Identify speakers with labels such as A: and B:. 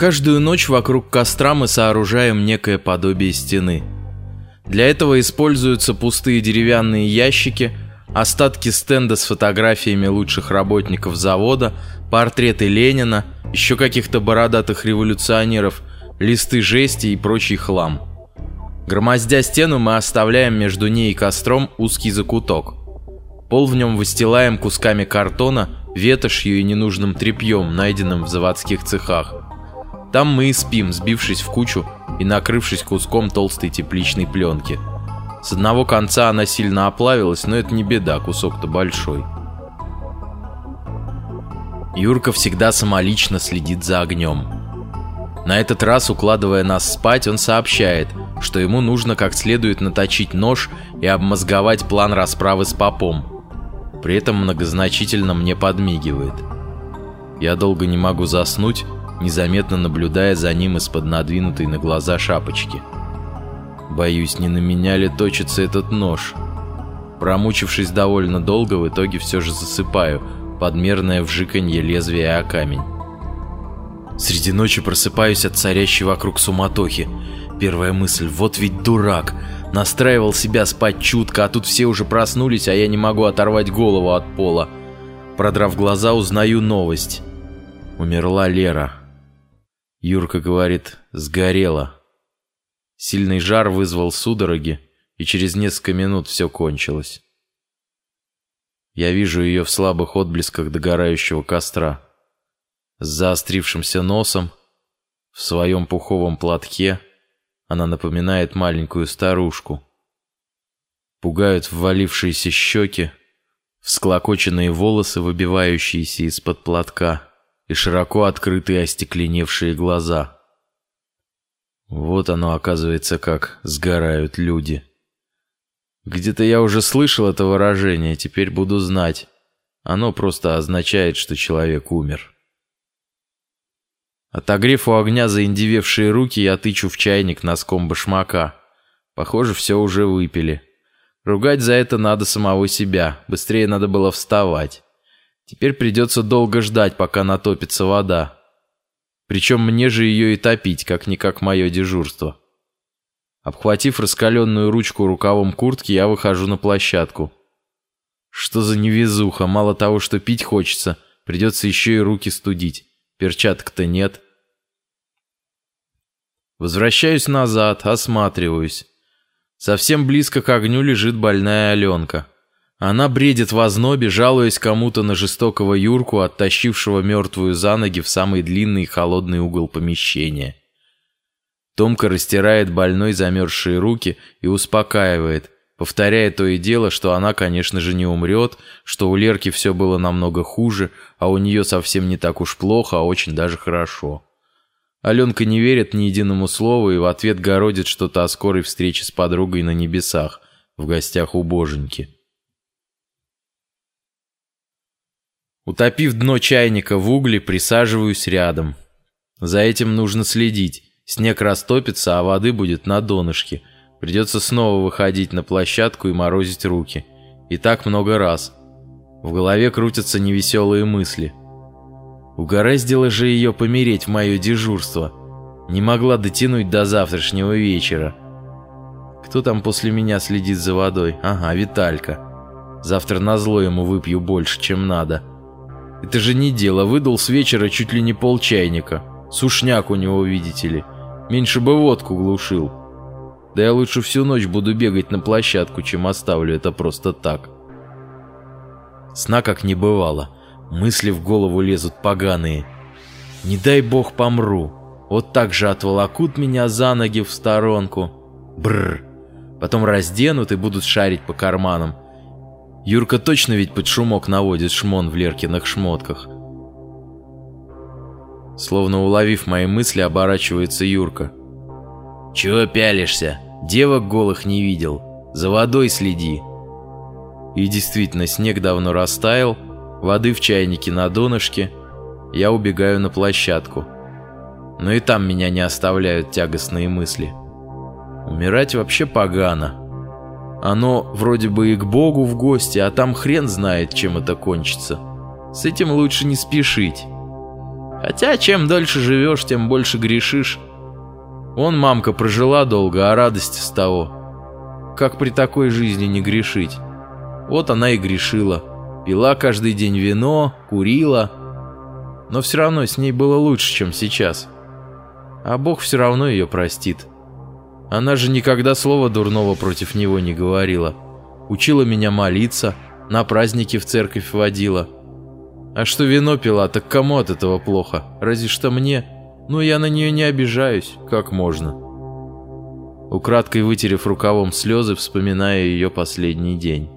A: Каждую ночь вокруг костра мы сооружаем некое подобие стены. Для этого используются пустые деревянные ящики, остатки стенда с фотографиями лучших работников завода, портреты Ленина, еще каких-то бородатых революционеров, листы жести и прочий хлам. Громоздя стену, мы оставляем между ней и костром узкий закуток. Пол в нем выстилаем кусками картона, ветошью и ненужным тряпьем, найденным в заводских цехах. Там мы и спим, сбившись в кучу и накрывшись куском толстой тепличной пленки. С одного конца она сильно оплавилась, но это не беда, кусок-то большой. Юрка всегда самолично следит за огнем. На этот раз, укладывая нас спать, он сообщает, что ему нужно как следует наточить нож и обмозговать план расправы с попом. При этом многозначительно мне подмигивает. Я долго не могу заснуть, незаметно наблюдая за ним из-под надвинутой на глаза шапочки. Боюсь, не на меня ли точится этот нож. Промучившись довольно долго, в итоге все же засыпаю, подмерное вжиканье лезвия о камень. Среди ночи просыпаюсь от царящей вокруг суматохи. Первая мысль — вот ведь дурак. Настраивал себя спать чутко, а тут все уже проснулись, а я не могу оторвать голову от пола. Продрав глаза, узнаю новость. Умерла Лера. Юрка говорит, сгорела. Сильный жар вызвал судороги, и через несколько минут все кончилось. Я вижу ее в слабых отблесках догорающего костра. С заострившимся носом, в своем пуховом платке, она напоминает маленькую старушку. Пугают ввалившиеся щеки, всклокоченные волосы, выбивающиеся из-под платка и широко открытые остекленевшие глаза. Вот оно, оказывается, как сгорают люди. Где-то я уже слышал это выражение, теперь буду знать. Оно просто означает, что человек умер. Отогрев у огня заиндевевшие руки, я тычу в чайник носком башмака. Похоже, все уже выпили. Ругать за это надо самого себя. Быстрее надо было вставать. Теперь придется долго ждать, пока натопится вода. Причем мне же ее и топить, как-никак мое дежурство. Обхватив раскаленную ручку рукавом куртки, я выхожу на площадку. Что за невезуха, мало того, что пить хочется, придется еще и руки студить. Перчаток-то нет. Возвращаюсь назад, осматриваюсь. Совсем близко к огню лежит больная Аленка. Она бредит в ознобе, жалуясь кому-то на жестокого Юрку, оттащившего мертвую за ноги в самый длинный и холодный угол помещения. Томка растирает больной замерзшие руки и успокаивает, повторяя то и дело, что она, конечно же, не умрет, что у Лерки все было намного хуже, а у нее совсем не так уж плохо, а очень даже хорошо. Аленка не верит ни единому слову и в ответ городит что-то о скорой встрече с подругой на небесах, в гостях у боженьки. Утопив дно чайника в угле, присаживаюсь рядом. За этим нужно следить. Снег растопится, а воды будет на донышке. Придется снова выходить на площадку и морозить руки. И так много раз. В голове крутятся невеселые мысли. Угораздило же ее помереть в мое дежурство. Не могла дотянуть до завтрашнего вечера. Кто там после меня следит за водой? Ага, Виталька. Завтра назло ему выпью больше, чем надо. Это же не дело, выдал с вечера чуть ли не полчайника. Сушняк у него, видите ли. Меньше бы водку глушил. Да я лучше всю ночь буду бегать на площадку, чем оставлю это просто так. Сна как не бывало. Мысли в голову лезут поганые. Не дай бог помру. Вот так же отволокут меня за ноги в сторонку. Бррр. Потом разденут и будут шарить по карманам. Юрка точно ведь под шумок наводит шмон в Леркиных шмотках. Словно уловив мои мысли, оборачивается Юрка. «Чего пялишься? Девок голых не видел. За водой следи». И действительно, снег давно растаял, воды в чайнике на донышке. Я убегаю на площадку. Но и там меня не оставляют тягостные мысли. Умирать вообще погано. Оно вроде бы и к Богу в гости, а там хрен знает, чем это кончится. С этим лучше не спешить. Хотя чем дольше живешь, тем больше грешишь. Он, мамка, прожила долго, а радость с того. Как при такой жизни не грешить? Вот она и грешила. Пила каждый день вино, курила. Но все равно с ней было лучше, чем сейчас. А Бог все равно ее простит. Она же никогда слова дурного против него не говорила. Учила меня молиться, на праздники в церковь водила. А что вино пила, так кому от этого плохо? Разве что мне. Но я на нее не обижаюсь, как можно. Украдкой вытерев рукавом слезы, вспоминая ее последний день.